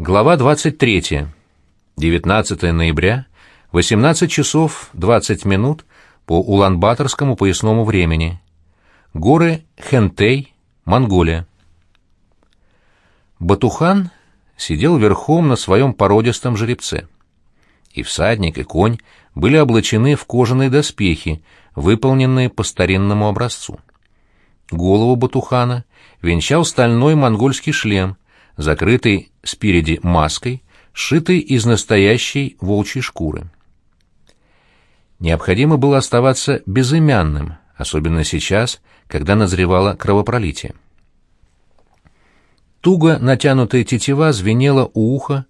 Глава 23. 19 ноября, 18 часов 20 минут по Улан-Баторскому поясному времени. Горы Хентей, Монголия. Батухан сидел верхом на своем породистом жеребце. И всадник, и конь были облачены в кожаные доспехи, выполненные по старинному образцу. Голову Батухана венчал стальной монгольский шлем — закрытый спереди маской, сшитой из настоящей волчьей шкуры. Необходимо было оставаться безымянным, особенно сейчас, когда назревало кровопролитие. Туго натянутая тетива звенела у уха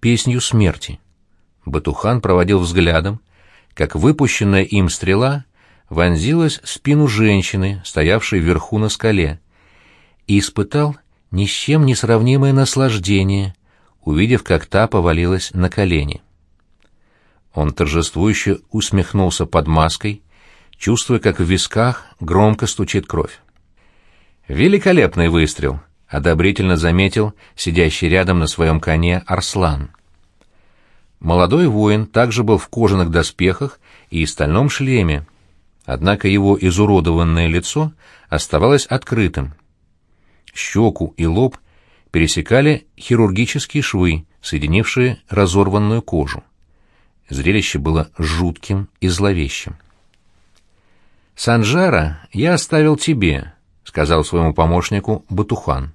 песнью смерти. Батухан проводил взглядом, как выпущенная им стрела вонзилась в спину женщины, стоявшей вверху на скале, и испытал ни с чем не сравнимое наслаждение, увидев, как та повалилась на колени. Он торжествующе усмехнулся под маской, чувствуя, как в висках громко стучит кровь. «Великолепный выстрел!» — одобрительно заметил сидящий рядом на своем коне Арслан. Молодой воин также был в кожаных доспехах и стальном шлеме, однако его изуродованное лицо оставалось открытым щеку и лоб пересекали хирургические швы, соединившие разорванную кожу. Зрелище было жутким и зловещим. «Санжара я оставил тебе», — сказал своему помощнику Батухан.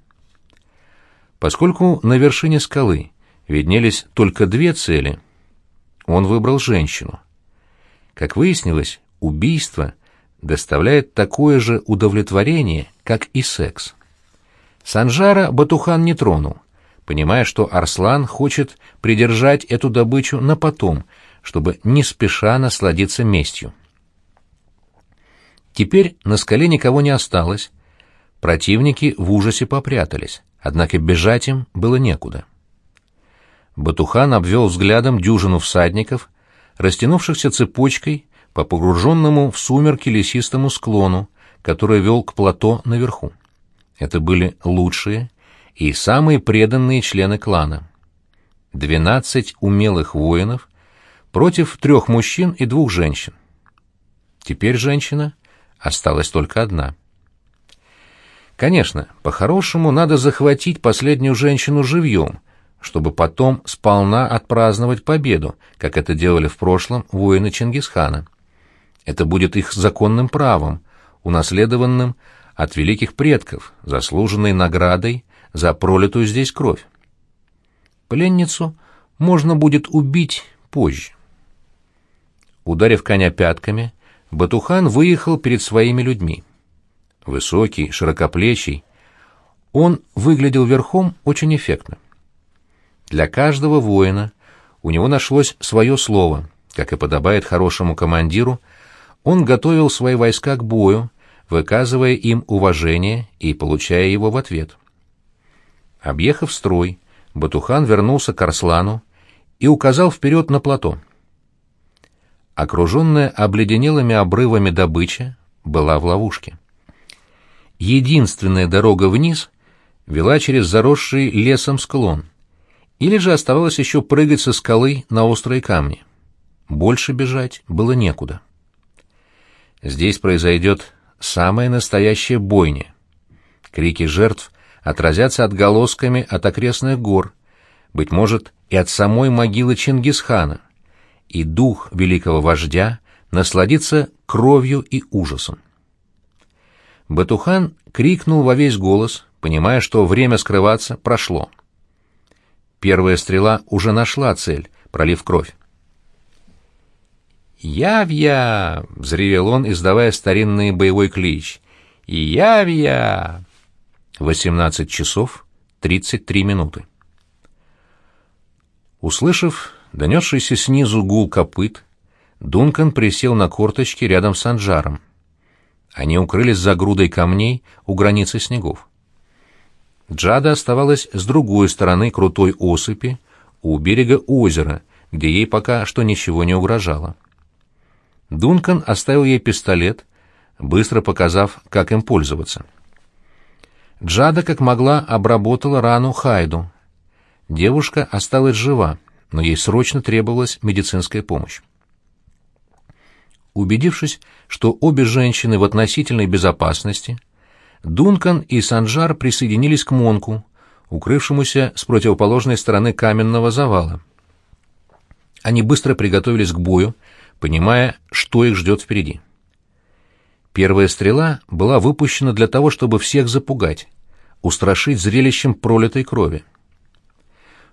Поскольку на вершине скалы виднелись только две цели, он выбрал женщину. Как выяснилось, убийство доставляет такое же удовлетворение, как и секс. Санжара Батухан не тронул, понимая, что Арслан хочет придержать эту добычу на потом, чтобы не спеша насладиться местью. Теперь на скале никого не осталось. Противники в ужасе попрятались, однако бежать им было некуда. Батухан обвел взглядом дюжину всадников, растянувшихся цепочкой по погруженному в сумерки лесистому склону, который вел к плато наверху. Это были лучшие и самые преданные члены клана. Двенадцать умелых воинов против трех мужчин и двух женщин. Теперь женщина осталась только одна. Конечно, по-хорошему надо захватить последнюю женщину живьем, чтобы потом сполна отпраздновать победу, как это делали в прошлом воины Чингисхана. Это будет их законным правом, унаследованным от великих предков, заслуженной наградой за пролитую здесь кровь. Пленницу можно будет убить позже. Ударив коня пятками, Батухан выехал перед своими людьми. Высокий, широкоплечий, он выглядел верхом очень эффектно. Для каждого воина у него нашлось свое слово, как и подобает хорошему командиру, он готовил свои войска к бою, выказывая им уважение и получая его в ответ. Объехав строй, Батухан вернулся к Арслану и указал вперед на плато. Окруженная обледенелыми обрывами добыча была в ловушке. Единственная дорога вниз вела через заросший лесом склон, или же оставалось еще прыгать со скалы на острые камни. Больше бежать было некуда. Здесь произойдет самая настоящая бойня. Крики жертв отразятся отголосками от окрестных гор, быть может, и от самой могилы Чингисхана, и дух великого вождя насладится кровью и ужасом. Батухан крикнул во весь голос, понимая, что время скрываться прошло. Первая стрела уже нашла цель, пролив кровь. «Явья!» — взревел он, издавая старинный боевой клич. «Явья!» Восемнадцать часов тридцать три минуты. Услышав донесшийся снизу гул копыт, Дункан присел на корточки рядом с Анжаром. Они укрылись за грудой камней у границы снегов. Джада оставалась с другой стороны крутой осыпи, у берега озера, где ей пока что ничего не угрожало. Дункан оставил ей пистолет, быстро показав, как им пользоваться. Джада как могла обработала рану Хайду. девушка осталась жива, но ей срочно требовалась медицинская помощь. Убедившись, что обе женщины в относительной безопасности, Дункан и Санжар присоединились к Монку, укрывшемуся с противоположной стороны каменного завала. Они быстро приготовились к бою, понимая, что их ждет впереди. Первая стрела была выпущена для того, чтобы всех запугать, устрашить зрелищем пролитой крови.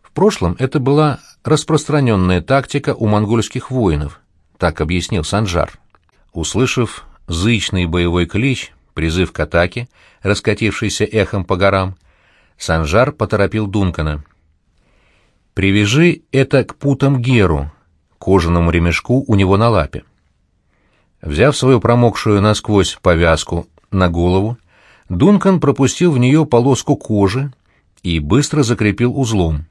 В прошлом это была распространенная тактика у монгольских воинов, так объяснил Санжар. Услышав зычный боевой клич, призыв к атаке, раскатившийся эхом по горам, Санжар поторопил Дункана. «Привяжи это к путам Геру, кожаному ремешку у него на лапе». Взяв свою промокшую насквозь повязку на голову, Дункан пропустил в нее полоску кожи и быстро закрепил узлом.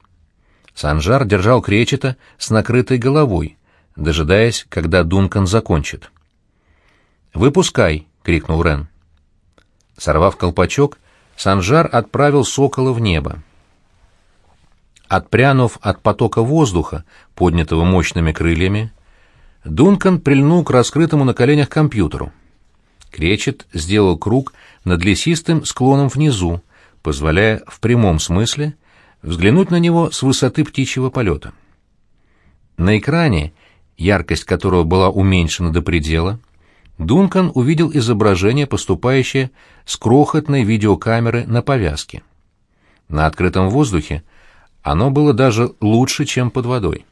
Санжар держал кречета с накрытой головой, дожидаясь, когда Дункан закончит. «Выпускай!» — крикнул Рен. Сорвав колпачок, Санжар отправил сокола в небо. Отпрянув от потока воздуха, поднятого мощными крыльями, Дункан прильнул к раскрытому на коленях компьютеру. Кречет сделал круг над лесистым склоном внизу, позволяя в прямом смысле взглянуть на него с высоты птичьего полета. На экране, яркость которого была уменьшена до предела, Дункан увидел изображение, поступающее с крохотной видеокамеры на повязке. На открытом воздухе оно было даже лучше, чем под водой.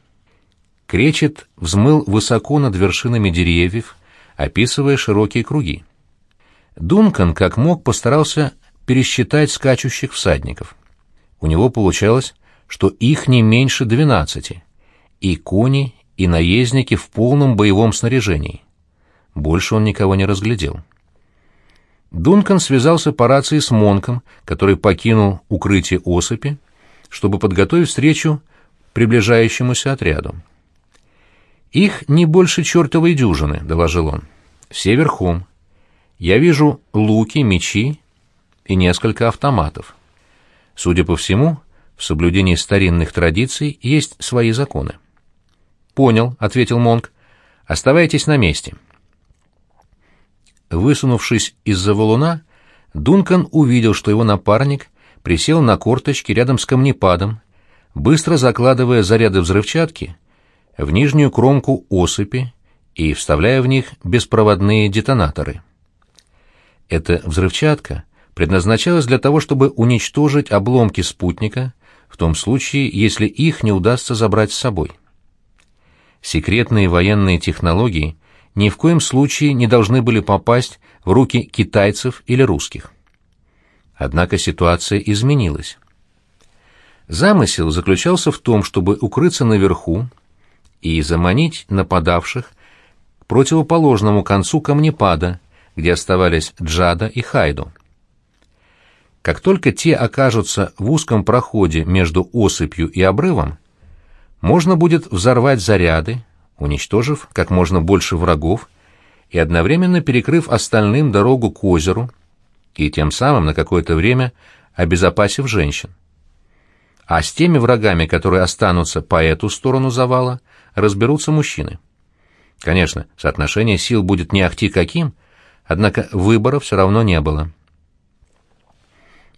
Кречет взмыл высоко над вершинами деревьев, описывая широкие круги. Дункан, как мог, постарался пересчитать скачущих всадников. У него получалось, что их не меньше двенадцати, и кони, и наездники в полном боевом снаряжении. Больше он никого не разглядел. Дункан связался по рации с Монком, который покинул укрытие осыпи, чтобы подготовить встречу приближающемуся отряду. «Их не больше чертовой дюжины», — доложил он. «Все верхом. Я вижу луки, мечи и несколько автоматов. Судя по всему, в соблюдении старинных традиций есть свои законы». «Понял», — ответил Монк. «Оставайтесь на месте». Высунувшись из-за валуна, Дункан увидел, что его напарник присел на корточки рядом с камнепадом, быстро закладывая заряды взрывчатки — в нижнюю кромку осыпи и вставляя в них беспроводные детонаторы. Эта взрывчатка предназначалась для того, чтобы уничтожить обломки спутника в том случае, если их не удастся забрать с собой. Секретные военные технологии ни в коем случае не должны были попасть в руки китайцев или русских. Однако ситуация изменилась. Замысел заключался в том, чтобы укрыться наверху и заманить нападавших к противоположному концу камнепада, где оставались Джада и Хайду. Как только те окажутся в узком проходе между осыпью и обрывом, можно будет взорвать заряды, уничтожив как можно больше врагов и одновременно перекрыв остальным дорогу к озеру и тем самым на какое-то время обезопасив женщин. А с теми врагами, которые останутся по эту сторону завала, разберутся мужчины. Конечно, соотношение сил будет не ахти каким, однако выбора все равно не было.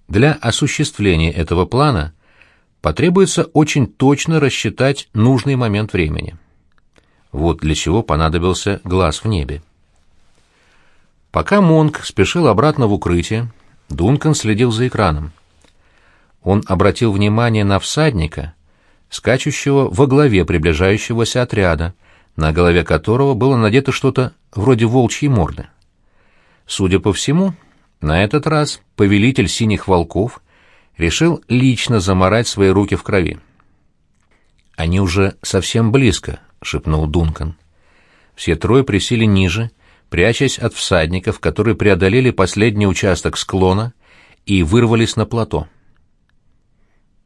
Для осуществления этого плана потребуется очень точно рассчитать нужный момент времени. Вот для чего понадобился глаз в небе. Пока Монк спешил обратно в укрытие, Дункан следил за экраном. Он обратил внимание на всадника, скачущего во главе приближающегося отряда, на голове которого было надето что-то вроде волчьей морды. Судя по всему, на этот раз повелитель синих волков решил лично заморать свои руки в крови. «Они уже совсем близко», — шепнул Дункан. Все трое присели ниже, прячась от всадников, которые преодолели последний участок склона и вырвались на плато.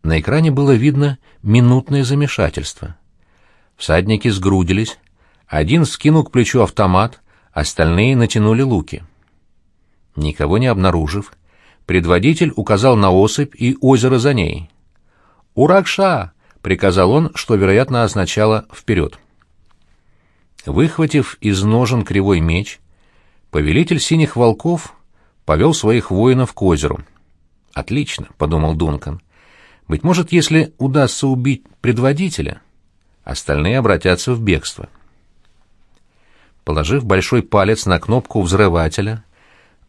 На экране было видно минутное замешательство. Всадники сгрудились, один скинул к плечу автомат, остальные натянули луки. Никого не обнаружив, предводитель указал на осыпь и озеро за ней. «Уракша!» — приказал он, что, вероятно, означало «вперед». Выхватив из ножен кривой меч, повелитель синих волков повел своих воинов к озеру. «Отлично», — подумал Дункан. «Быть может, если удастся убить предводителя, остальные обратятся в бегство». Положив большой палец на кнопку взрывателя,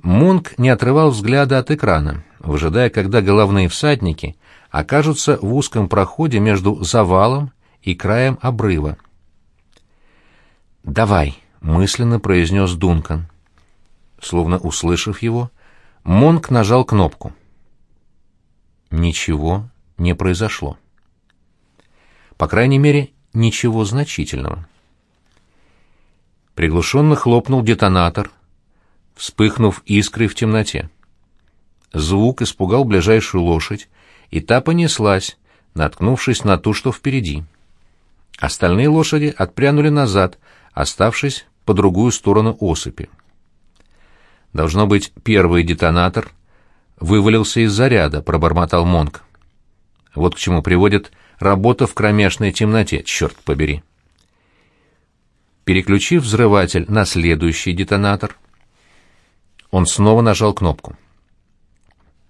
Мунк не отрывал взгляда от экрана, выжидая, когда головные всадники окажутся в узком проходе между завалом и краем обрыва. «Давай», — мысленно произнес Дункан. Словно услышав его, Монк нажал кнопку. Ничего не произошло. По крайней мере, ничего значительного. Приглушенно хлопнул детонатор, вспыхнув искрой в темноте. Звук испугал ближайшую лошадь, и та понеслась, наткнувшись на ту, что впереди. Остальные лошади отпрянули назад, оставшись по другую сторону осыпи. Должно быть, первый детонатор вывалился из заряда, пробормотал Монк. Вот к чему приводит работа в кромешной темноте, черт побери. Переключив взрыватель на следующий детонатор, он снова нажал кнопку.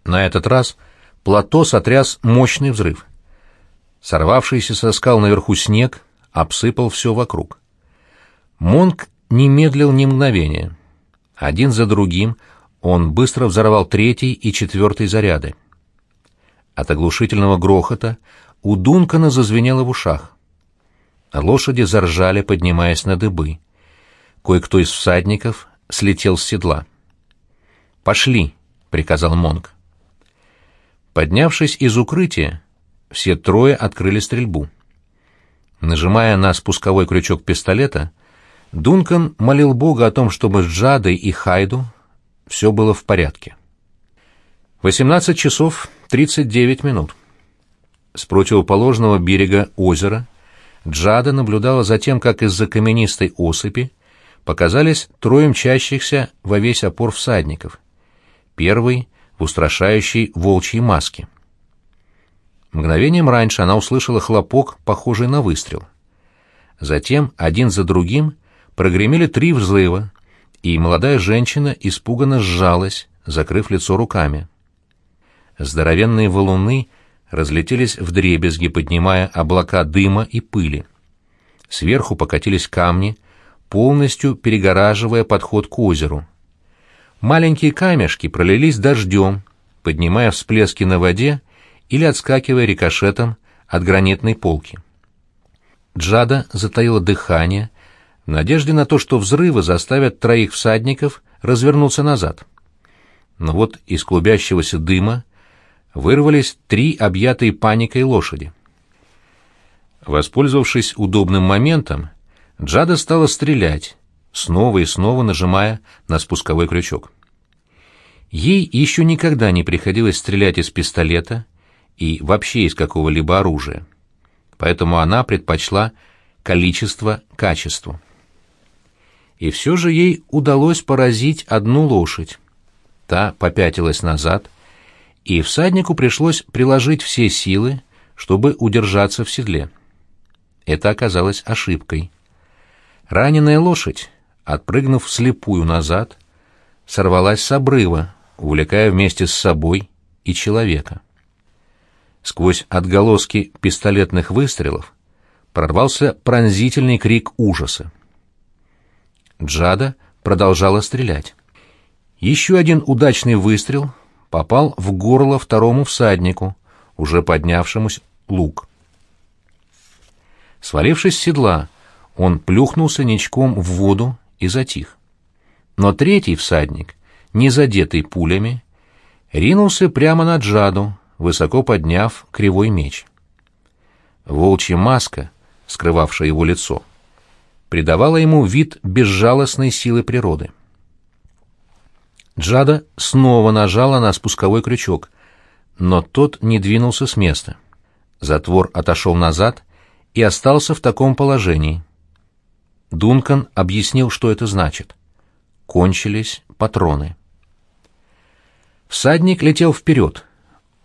На этот раз плато сотряс мощный взрыв. Сорвавшийся со скал наверху снег обсыпал все вокруг. Монк не медлил ни мгновения. Один за другим он быстро взорвал третий и четвертый заряды. От оглушительного грохота у Дункана зазвенело в ушах. Лошади заржали, поднимаясь на дыбы. Кое-кто из всадников слетел с седла. «Пошли», — приказал Монг. Поднявшись из укрытия, все трое открыли стрельбу. Нажимая на спусковой крючок пистолета, Дункан молил Бога о том, чтобы с Джадой и Хайду все было в порядке. 18 часов 39 минут. С противоположного берега озера Джада наблюдала за тем, как из-за каменистой осыпи показались трое мчащихся во весь опор всадников. Первый в устрашающей волчьей маске. Мгновением раньше она услышала хлопок, похожий на выстрел. Затем, один за другим, прогремели три взрыва, и молодая женщина испуганно сжалась, закрыв лицо руками. Здоровенные валуны разлетелись в дребезги, поднимая облака дыма и пыли. Сверху покатились камни, полностью перегораживая подход к озеру. Маленькие камешки пролились дождем, поднимая всплески на воде или отскакивая рикошетом от гранитной полки. Джада затаила дыхание, в надежде на то, что взрывы заставят троих всадников развернуться назад. Но вот из клубящегося дыма вырвались три объятые паникой лошади. Воспользовавшись удобным моментом, Джада стала стрелять, снова и снова нажимая на спусковой крючок. Ей еще никогда не приходилось стрелять из пистолета и вообще из какого-либо оружия, поэтому она предпочла количество качеству и все же ей удалось поразить одну лошадь. Та попятилась назад, и всаднику пришлось приложить все силы, чтобы удержаться в седле. Это оказалось ошибкой. Раненая лошадь, отпрыгнув вслепую назад, сорвалась с обрыва, увлекая вместе с собой и человека. Сквозь отголоски пистолетных выстрелов прорвался пронзительный крик ужаса. Джада продолжала стрелять. Еще один удачный выстрел попал в горло второму всаднику, уже поднявшемуся лук. Свалившись с седла, он плюхнулся ничком в воду и затих. Но третий всадник, не задетый пулями, ринулся прямо на Джаду, высоко подняв кривой меч. Волчья маска, скрывавшая его лицо, — придавала ему вид безжалостной силы природы. Джада снова нажала на спусковой крючок, но тот не двинулся с места. Затвор отошел назад и остался в таком положении. Дункан объяснил, что это значит. Кончились патроны. Всадник летел вперед.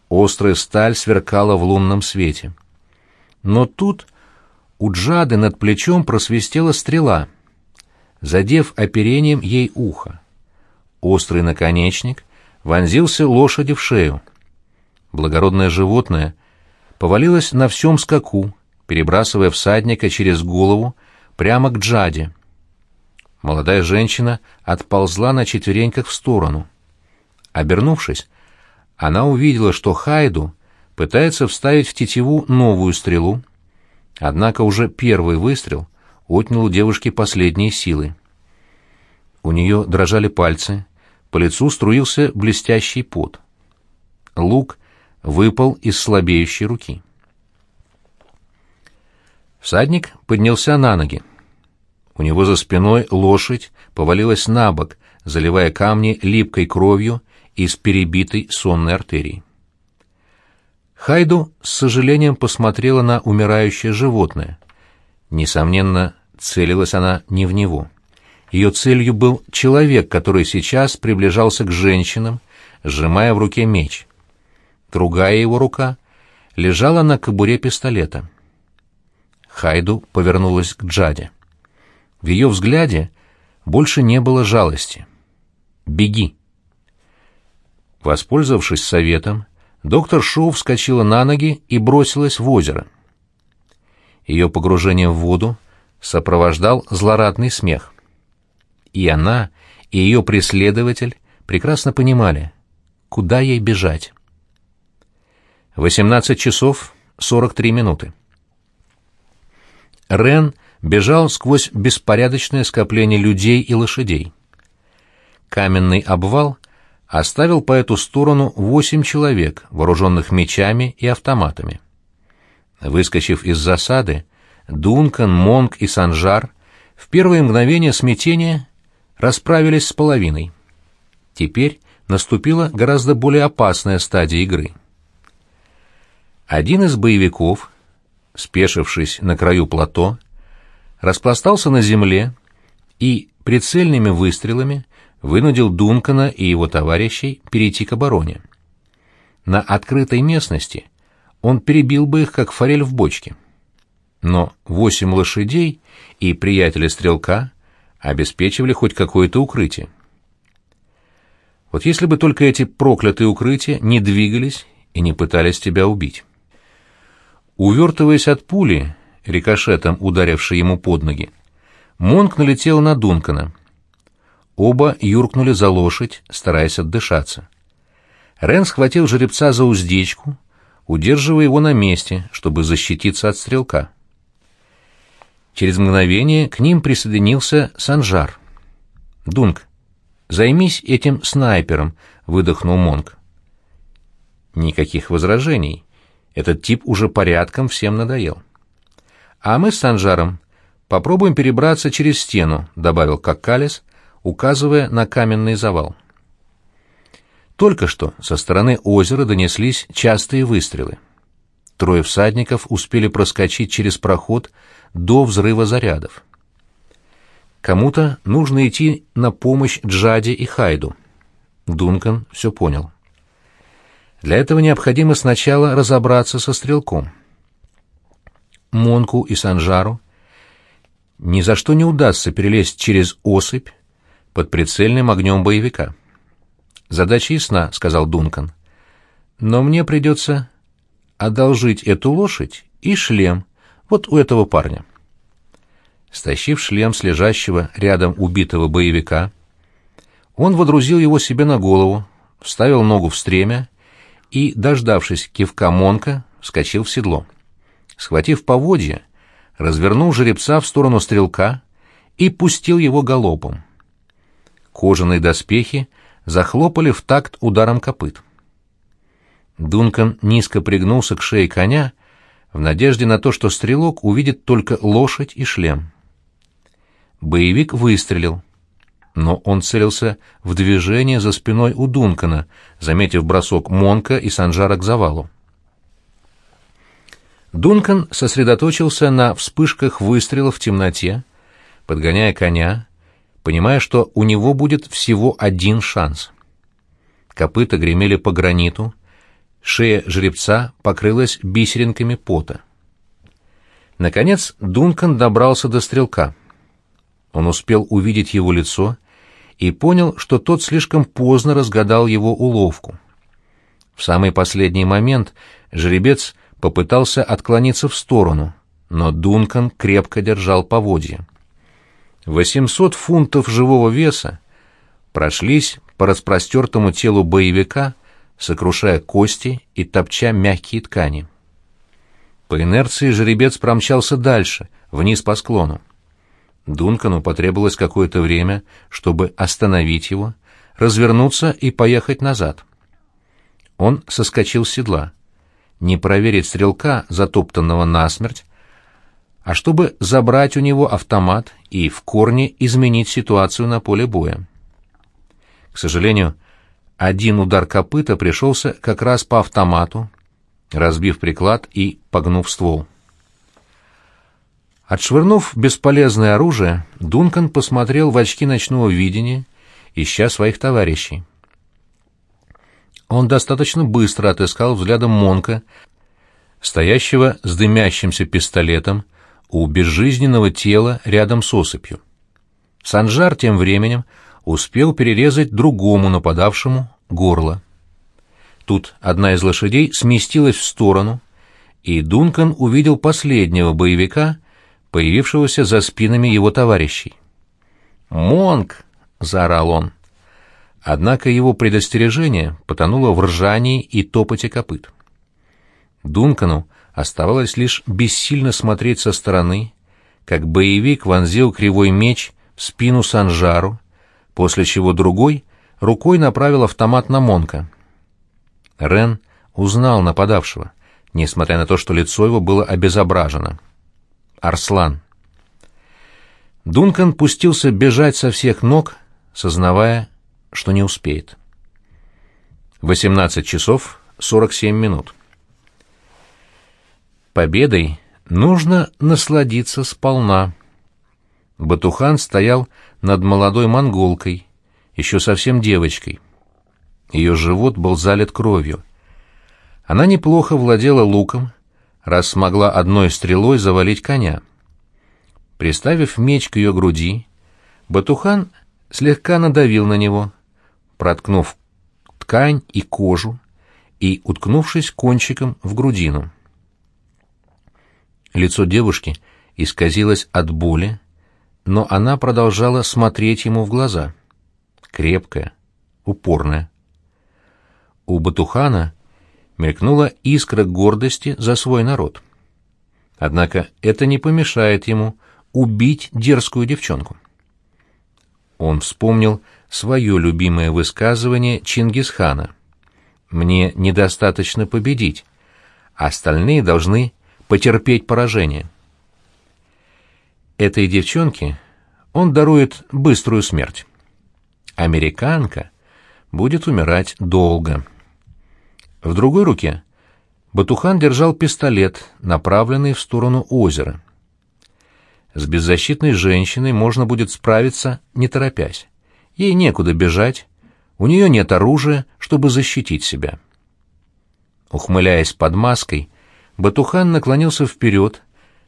острая сталь сверкала в лунном свете. Но тут у Джады над плечом просвистела стрела, задев оперением ей ухо. Острый наконечник вонзился лошади в шею. Благородное животное повалилось на всем скаку, перебрасывая всадника через голову прямо к Джаде. Молодая женщина отползла на четвереньках в сторону. Обернувшись, она увидела, что Хайду пытается вставить в тетиву новую стрелу, однако уже первый выстрел отнял у девушки последние силы. У нее дрожали пальцы, по лицу струился блестящий пот. Лук выпал из слабеющей руки. Всадник поднялся на ноги. У него за спиной лошадь повалилась на бок, заливая камни липкой кровью из перебитой сонной артерии. Хайду с сожалением посмотрела на умирающее животное. Несомненно, целилась она не в него. Ее целью был человек, который сейчас приближался к женщинам, сжимая в руке меч. Другая его рука лежала на кобуре пистолета. Хайду повернулась к Джаде. В ее взгляде больше не было жалости. «Беги!» Воспользовавшись советом, доктор Шоу вскочила на ноги и бросилась в озеро. Ее погружение в воду сопровождал злорадный смех. И она, и ее преследователь прекрасно понимали, куда ей бежать. 18 часов 43 минуты. Рен бежал сквозь беспорядочное скопление людей и лошадей. Каменный обвал оставил по эту сторону восемь человек, вооруженных мечами и автоматами. Выскочив из засады, Дункан, Монк и Санжар в первые мгновения смятения расправились с половиной. Теперь наступила гораздо более опасная стадия игры. Один из боевиков, спешившись на краю плато, распластался на земле и прицельными выстрелами вынудил Дункана и его товарищей перейти к обороне. На открытой местности он перебил бы их, как форель в бочке. Но восемь лошадей и приятеля стрелка обеспечивали хоть какое-то укрытие. Вот если бы только эти проклятые укрытия не двигались и не пытались тебя убить. Увертываясь от пули, рикошетом ударившей ему под ноги, Монк налетел на Дункана. Оба юркнули за лошадь, стараясь отдышаться. Рен схватил жеребца за уздечку, удерживая его на месте, чтобы защититься от стрелка. Через мгновение к ним присоединился Санжар. «Дунк, займись этим снайпером», — выдохнул Монк. Никаких возражений. Этот тип уже порядком всем надоел. «А мы с Санжаром попробуем перебраться через стену», — добавил Каккалис, указывая на каменный завал. Только что со стороны озера донеслись частые выстрелы. Трое всадников успели проскочить через проход до взрыва зарядов. Кому-то нужно идти на помощь Джаде и Хайду. Дункан все понял. Для этого необходимо сначала разобраться со стрелком. Монку и Санжару ни за что не удастся перелезть через осыпь под прицельным огнем боевика. «Задача ясна», — сказал Дункан. «Но мне придется одолжить эту лошадь и шлем вот у этого парня. Стащив шлем с лежащего рядом убитого боевика, он водрузил его себе на голову, вставил ногу в стремя и, дождавшись кивка Монка, вскочил в седло. Схватив поводья, развернул жеребца в сторону стрелка и пустил его галопом. Кожаные доспехи захлопали в такт ударом копыт. Дункан низко пригнулся к шее коня в надежде на то, что стрелок увидит только лошадь и шлем. Боевик выстрелил, но он целился в движение за спиной у Дункана, заметив бросок Монка и Санжара к завалу. Дункан сосредоточился на вспышках выстрела в темноте, подгоняя коня, понимая, что у него будет всего один шанс. Копыта гремели по граниту, Шея жеребца покрылась бисеринками пота. Наконец Дункан добрался до стрелка. Он успел увидеть его лицо и понял, что тот слишком поздно разгадал его уловку. В самый последний момент жеребец попытался отклониться в сторону, но Дункан крепко держал поводья. Восемьсот фунтов живого веса прошлись по распростертому телу боевика, сокрушая кости и топча мягкие ткани. По инерции жеребец промчался дальше, вниз по склону. Дункану потребовалось какое-то время, чтобы остановить его, развернуться и поехать назад. Он соскочил с седла. Не проверить стрелка, затоптанного насмерть, а чтобы забрать у него автомат и в корне изменить ситуацию на поле боя. К сожалению, один удар копыта пришелся как раз по автомату, разбив приклад и погнув ствол. Отшвырнув бесполезное оружие, Дункан посмотрел в очки ночного видения, ища своих товарищей. Он достаточно быстро отыскал взглядом Монка, стоящего с дымящимся пистолетом у безжизненного тела рядом с осыпью. Санжар тем временем успел перерезать другому нападавшему горло. Тут одна из лошадей сместилась в сторону, и Дункан увидел последнего боевика, появившегося за спинами его товарищей. «Монг!» — заорал он. Однако его предостережение потонуло в ржании и топоте копыт. Дункану оставалось лишь бессильно смотреть со стороны, как боевик вонзил кривой меч в спину Санжару, после чего другой рукой направил автомат на Монка — Рен узнал нападавшего, несмотря на то, что лицо его было обезображено. Арслан. Дункан пустился бежать со всех ног, сознавая, что не успеет. 18 часов 47 минут. Победой нужно насладиться сполна. Батухан стоял над молодой монголкой, еще совсем девочкой. Ее живот был залит кровью. Она неплохо владела луком, раз смогла одной стрелой завалить коня. Приставив меч к ее груди, Батухан слегка надавил на него, проткнув ткань и кожу и уткнувшись кончиком в грудину. Лицо девушки исказилось от боли, но она продолжала смотреть ему в глаза. Крепкая, упорная. У Батухана мелькнула искра гордости за свой народ. Однако это не помешает ему убить дерзкую девчонку. Он вспомнил свое любимое высказывание Чингисхана. «Мне недостаточно победить, остальные должны потерпеть поражение». Этой девчонке он дарует быструю смерть. Американка будет умирать долго. В другой руке Батухан держал пистолет, направленный в сторону озера. С беззащитной женщиной можно будет справиться, не торопясь. Ей некуда бежать, у нее нет оружия, чтобы защитить себя. Ухмыляясь под маской, Батухан наклонился вперед,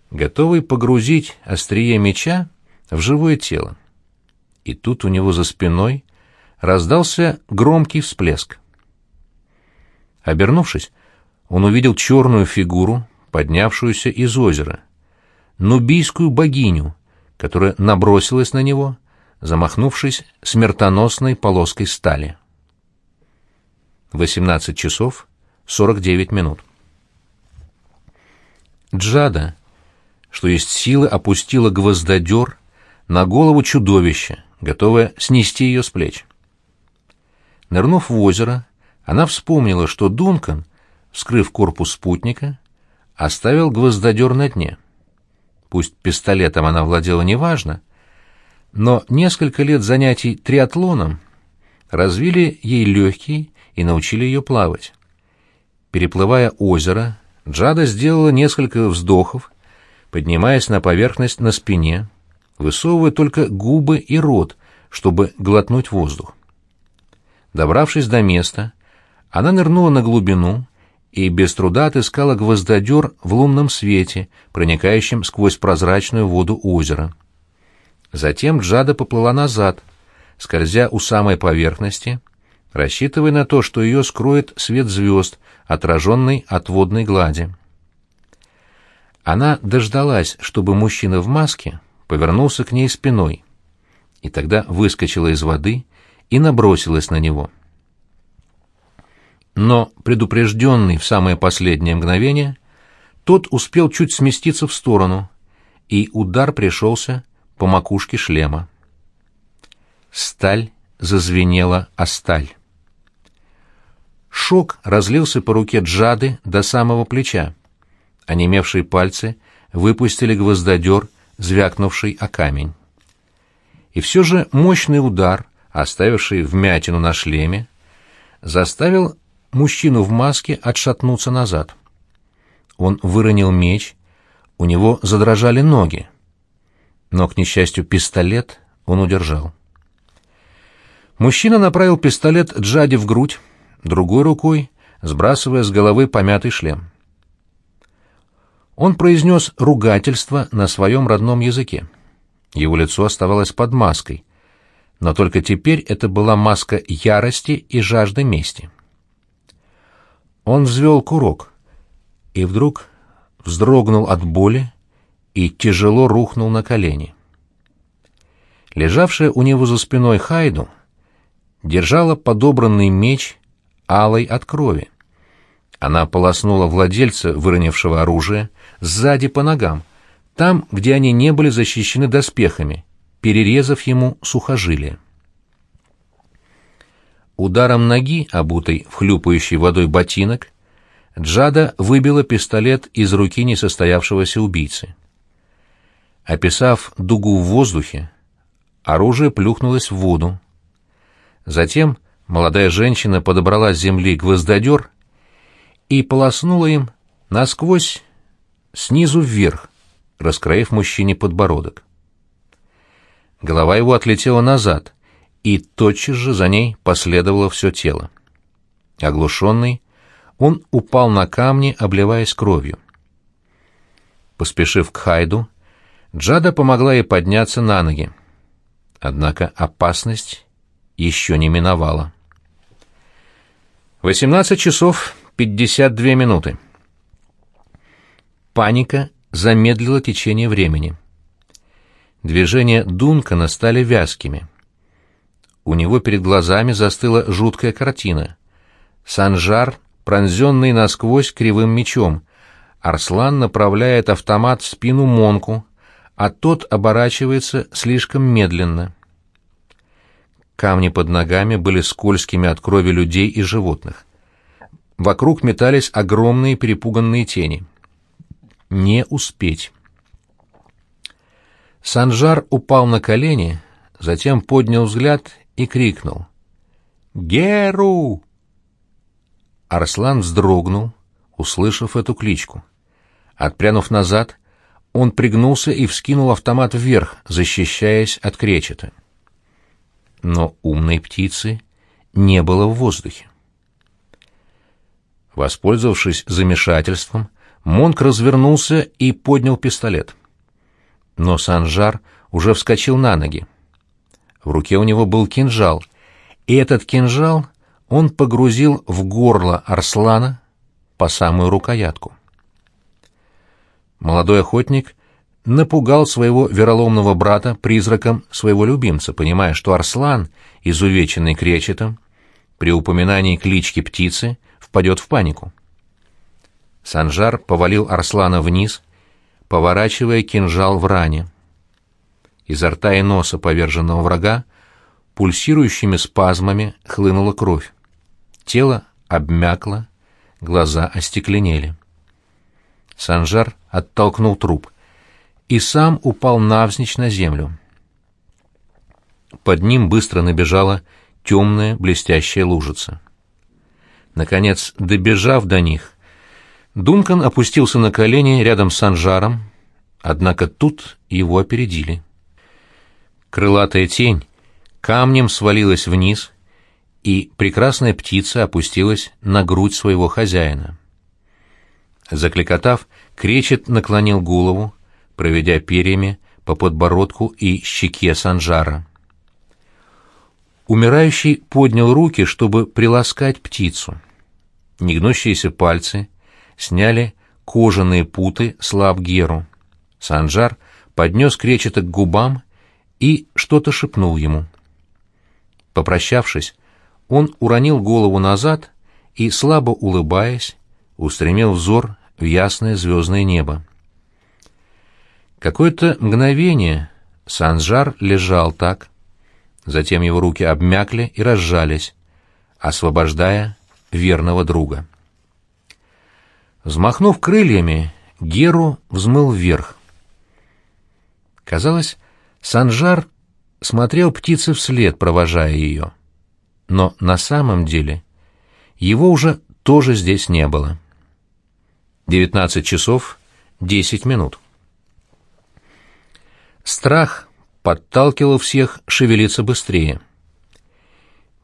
готовый погрузить острие меча в живое тело. И тут у него за спиной раздался громкий всплеск. Обернувшись, он увидел черную фигуру, поднявшуюся из озера, нубийскую богиню, которая набросилась на него, замахнувшись смертоносной полоской стали. 18 часов 49 минут. Джада, что есть силы, опустила гвоздодер на голову чудовища, готовая снести ее с плеч. Нырнув в озеро, она вспомнила, что Дункан, вскрыв корпус спутника, оставил гвоздодер на дне. Пусть пистолетом она владела неважно, но несколько лет занятий триатлоном развили ей легкие и научили ее плавать. Переплывая озеро, Джада сделала несколько вздохов, поднимаясь на поверхность на спине, высовывая только губы и рот, чтобы глотнуть воздух. Добравшись до места, она нырнула на глубину и без труда отыскала гвоздодер в лунном свете, проникающем сквозь прозрачную воду озера. Затем Джада поплыла назад, скользя у самой поверхности, рассчитывая на то, что ее скроет свет звезд, отраженный от водной глади. Она дождалась, чтобы мужчина в маске повернулся к ней спиной, и тогда выскочила из воды и набросилась на него. Но, предупрежденный в самое последнее мгновение, тот успел чуть сместиться в сторону, и удар пришелся по макушке шлема. Сталь зазвенела о сталь. Шок разлился по руке Джады до самого плеча. Онемевшие пальцы выпустили гвоздодер, звякнувший о камень. И все же мощный удар, оставивший вмятину на шлеме, заставил мужчину в маске отшатнуться назад. Он выронил меч, у него задрожали ноги. Но, к несчастью, пистолет он удержал. Мужчина направил пистолет Джаде в грудь, другой рукой сбрасывая с головы помятый шлем. Он произнес ругательство на своем родном языке. Его лицо оставалось под маской, но только теперь это была маска ярости и жажды мести. Он взвел курок и вдруг вздрогнул от боли и тяжело рухнул на колени. Лежавшая у него за спиной Хайду держала подобранный меч алой от крови. Она полоснула владельца выронившего оружия сзади по ногам, там, где они не были защищены доспехами, перерезав ему сухожилие. Ударом ноги, обутой в хлюпающий водой ботинок, Джада выбила пистолет из руки несостоявшегося убийцы. Описав дугу в воздухе, оружие плюхнулось в воду. Затем молодая женщина подобрала с земли гвоздодер и полоснула им насквозь снизу вверх, раскроив мужчине подбородок. Голова его отлетела назад, и тотчас же за ней последовало все тело. Оглушенный, он упал на камни, обливаясь кровью. Поспешив к Хайду, Джада помогла ей подняться на ноги. Однако опасность еще не миновала. 18 часов 52 минуты. Паника замедлила течение времени. Движения Дункана стали вязкими. У него перед глазами застыла жуткая картина. Санжар, пронзенный насквозь кривым мечом. Арслан направляет автомат в спину Монку, а тот оборачивается слишком медленно. Камни под ногами были скользкими от крови людей и животных. Вокруг метались огромные перепуганные тени не успеть. Санжар упал на колени, затем поднял взгляд и крикнул. «Геру!» Арслан вздрогнул, услышав эту кличку. Отпрянув назад, он пригнулся и вскинул автомат вверх, защищаясь от кречета. Но умной птицы не было в воздухе. Воспользовавшись замешательством, Монк развернулся и поднял пистолет. Но Санжар уже вскочил на ноги. В руке у него был кинжал, и этот кинжал он погрузил в горло Арслана по самую рукоятку. Молодой охотник напугал своего вероломного брата призраком своего любимца, понимая, что Арслан, изувеченный кречетом, при упоминании клички птицы впадет в панику. Санжар повалил Арслана вниз, поворачивая кинжал в ране. Изо рта и носа поверженного врага пульсирующими спазмами хлынула кровь. Тело обмякло, глаза остекленели. Санжар оттолкнул труп и сам упал навзничь на землю. Под ним быстро набежала темная блестящая лужица. Наконец, добежав до них, Дункан опустился на колени рядом с Анжаром, однако тут его опередили. Крылатая тень камнем свалилась вниз, и прекрасная птица опустилась на грудь своего хозяина. Закликотав, кречет наклонил голову, проведя перьями по подбородку и щеке Санжара. Умирающий поднял руки, чтобы приласкать птицу. Негнущиеся пальцы сняли кожаные путы с лап. Санжар поднес кречета к губам и что-то шепнул ему. Попрощавшись, он уронил голову назад и, слабо улыбаясь, устремил взор в ясное звездное небо. Какое-то мгновение Санжар лежал так, затем его руки обмякли и разжались, освобождая верного друга. Взмахнув крыльями, Геру взмыл вверх. Казалось, Санжар смотрел птице вслед, провожая ее. Но на самом деле его уже тоже здесь не было. Девятнадцать часов десять минут. Страх подталкивал всех шевелиться быстрее.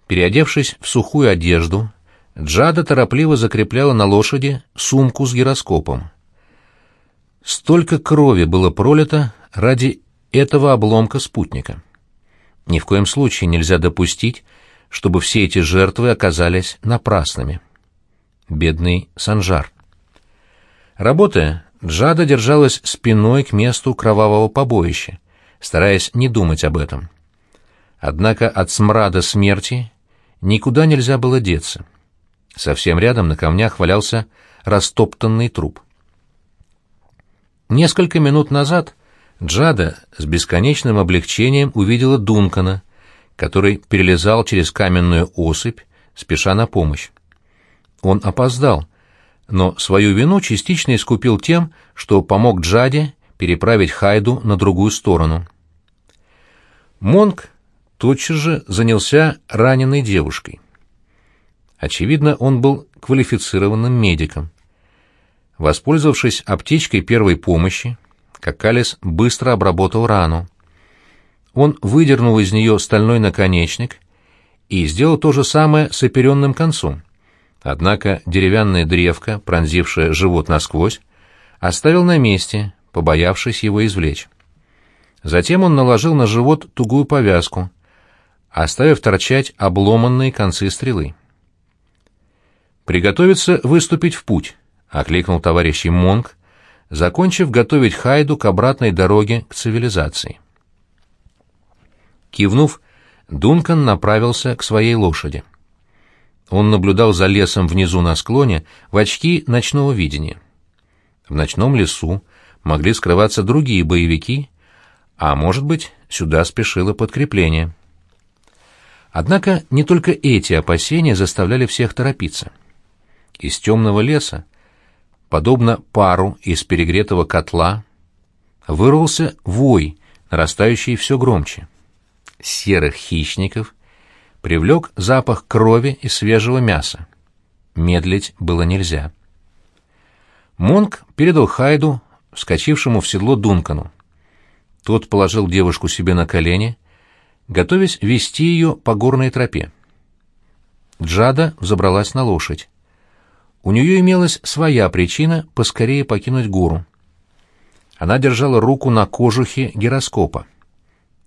Переодевшись в сухую одежду, Джада торопливо закрепляла на лошади сумку с гироскопом. Столько крови было пролито ради этого обломка спутника. Ни в коем случае нельзя допустить, чтобы все эти жертвы оказались напрасными. Бедный Санжар. Работая, Джада держалась спиной к месту кровавого побоища, стараясь не думать об этом. Однако от смрада смерти никуда нельзя было деться. Совсем рядом на камнях валялся растоптанный труп. Несколько минут назад Джада с бесконечным облегчением увидела Дункана, который перелезал через каменную осыпь, спеша на помощь. Он опоздал, но свою вину частично искупил тем, что помог Джаде переправить Хайду на другую сторону. Монк тотчас же занялся раненой девушкой. Очевидно, он был квалифицированным медиком. Воспользовавшись аптечкой первой помощи, Какалис быстро обработал рану. Он выдернул из нее стальной наконечник и сделал то же самое с оперенным концом. Однако деревянная древка, пронзившая живот насквозь, оставил на месте, побоявшись его извлечь. Затем он наложил на живот тугую повязку, оставив торчать обломанные концы стрелы. «Приготовиться выступить в путь», — окликнул товарищ Монг, закончив готовить Хайду к обратной дороге к цивилизации. Кивнув, Дункан направился к своей лошади. Он наблюдал за лесом внизу на склоне в очки ночного видения. В ночном лесу могли скрываться другие боевики, а, может быть, сюда спешило подкрепление. Однако не только эти опасения заставляли всех торопиться. Из темного леса, подобно пару из перегретого котла, вырвался вой, нарастающий все громче. Серых хищников привлек запах крови и свежего мяса. Медлить было нельзя. Монк передал Хайду, вскочившему в седло Дункану. Тот положил девушку себе на колени, готовясь вести ее по горной тропе. Джада взобралась на лошадь. У нее имелась своя причина поскорее покинуть гору. Она держала руку на кожухе гироскопа.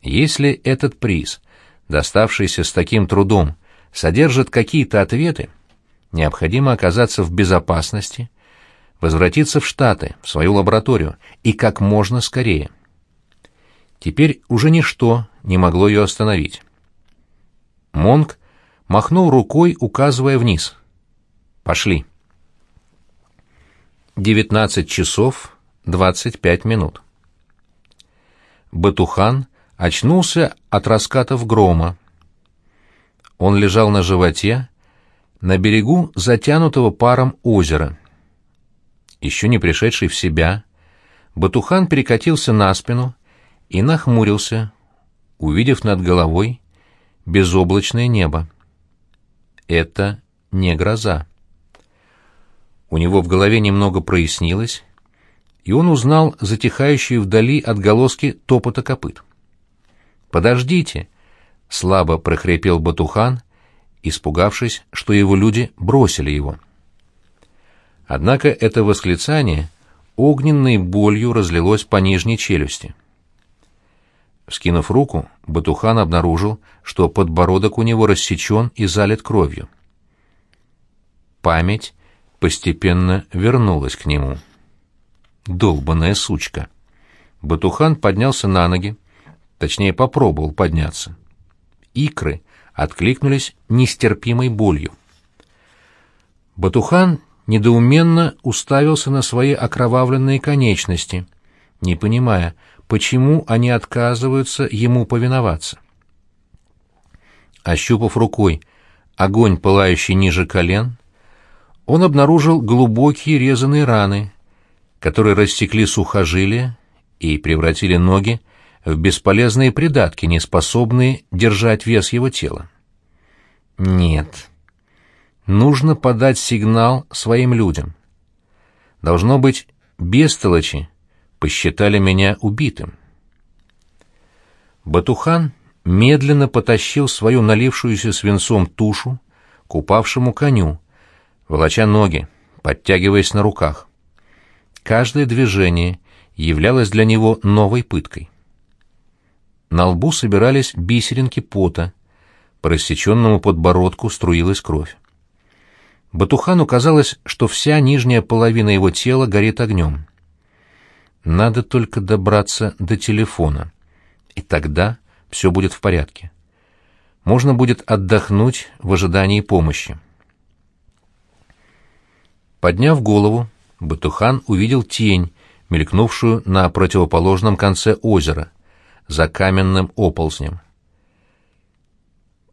Если этот приз — доставшийся с таким трудом, содержит какие-то ответы, необходимо оказаться в безопасности, возвратиться в Штаты, в свою лабораторию, и как можно скорее. Теперь уже ничто не могло ее остановить. Монг махнул рукой, указывая вниз. «Пошли». Девятнадцать часов двадцать пять минут. Батухан очнулся от раскатов грома. Он лежал на животе, на берегу затянутого паром озера. Еще не пришедший в себя, Батухан перекатился на спину и нахмурился, увидев над головой безоблачное небо. Это не гроза. У него в голове немного прояснилось, и он узнал затихающие вдали отголоски топота копыт. «Подождите!» — слабо прохрипел Батухан, испугавшись, что его люди бросили его. Однако это восклицание огненной болью разлилось по нижней челюсти. Скинув руку, Батухан обнаружил, что подбородок у него рассечен и залит кровью. Память постепенно вернулась к нему. Долбаная сучка. Батухан поднялся на ноги, точнее попробовал подняться. Икры откликнулись нестерпимой болью. Батухан недоуменно уставился на свои окровавленные конечности, не понимая, почему они отказываются ему повиноваться. Ощупав рукой огонь, пылающий ниже колен, он обнаружил глубокие резаные раны, которые рассекли сухожилия и превратили ноги в бесполезные придатки, не способные держать вес его тела. Нет. Нужно подать сигнал своим людям. Должно быть, бестолочи посчитали меня убитым. Батухан медленно потащил свою налившуюся свинцом тушу к упавшему коню, волоча ноги, подтягиваясь на руках. Каждое движение являлось для него новой пыткой. На лбу собирались бисеринки пота, по рассеченному подбородку струилась кровь. Батухану казалось, что вся нижняя половина его тела горит огнем. Надо только добраться до телефона, и тогда все будет в порядке. Можно будет отдохнуть в ожидании помощи. Подняв голову, Батухан увидел тень, мелькнувшую на противоположном конце озера, за каменным оползнем.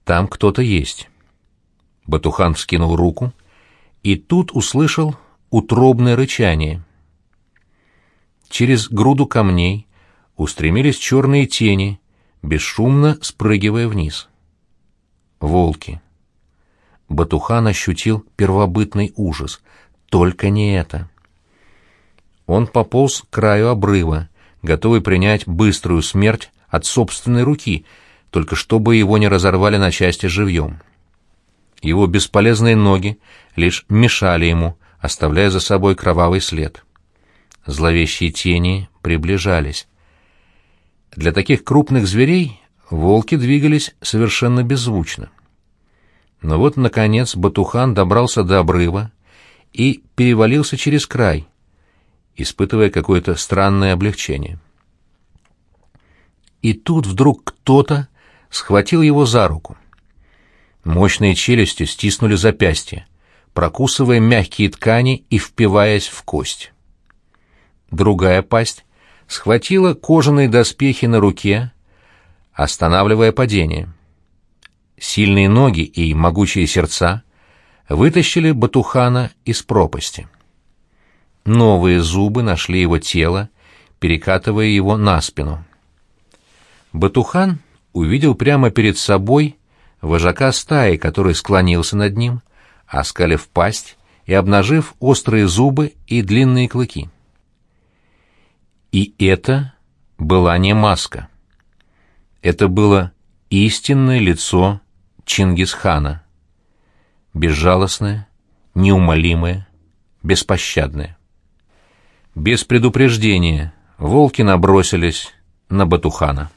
Там кто-то есть. Батухан вскинул руку и тут услышал утробное рычание. Через груду камней устремились черные тени, бесшумно спрыгивая вниз. Волки. Батухан ощутил первобытный ужас. Только не это. Он пополз к краю обрыва, готовый принять быструю смерть от собственной руки, только чтобы его не разорвали на части живьем. Его бесполезные ноги лишь мешали ему, оставляя за собой кровавый след. Зловещие тени приближались. Для таких крупных зверей волки двигались совершенно беззвучно. Но вот, наконец, Батухан добрался до обрыва и перевалился через край, испытывая какое-то странное облегчение. И тут вдруг кто-то схватил его за руку. Мощные челюсти стиснули запястье, прокусывая мягкие ткани и впиваясь в кость. Другая пасть схватила кожаные доспехи на руке, останавливая падение. Сильные ноги и могучие сердца вытащили Батухана из пропасти. Новые зубы нашли его тело, перекатывая его на спину. Батухан увидел прямо перед собой вожака стаи, который склонился над ним, оскалив пасть и обнажив острые зубы и длинные клыки. И это была не маска. Это было истинное лицо Чингисхана. Безжалостное, неумолимое, беспощадное. Без предупреждения волки набросились на Батухана.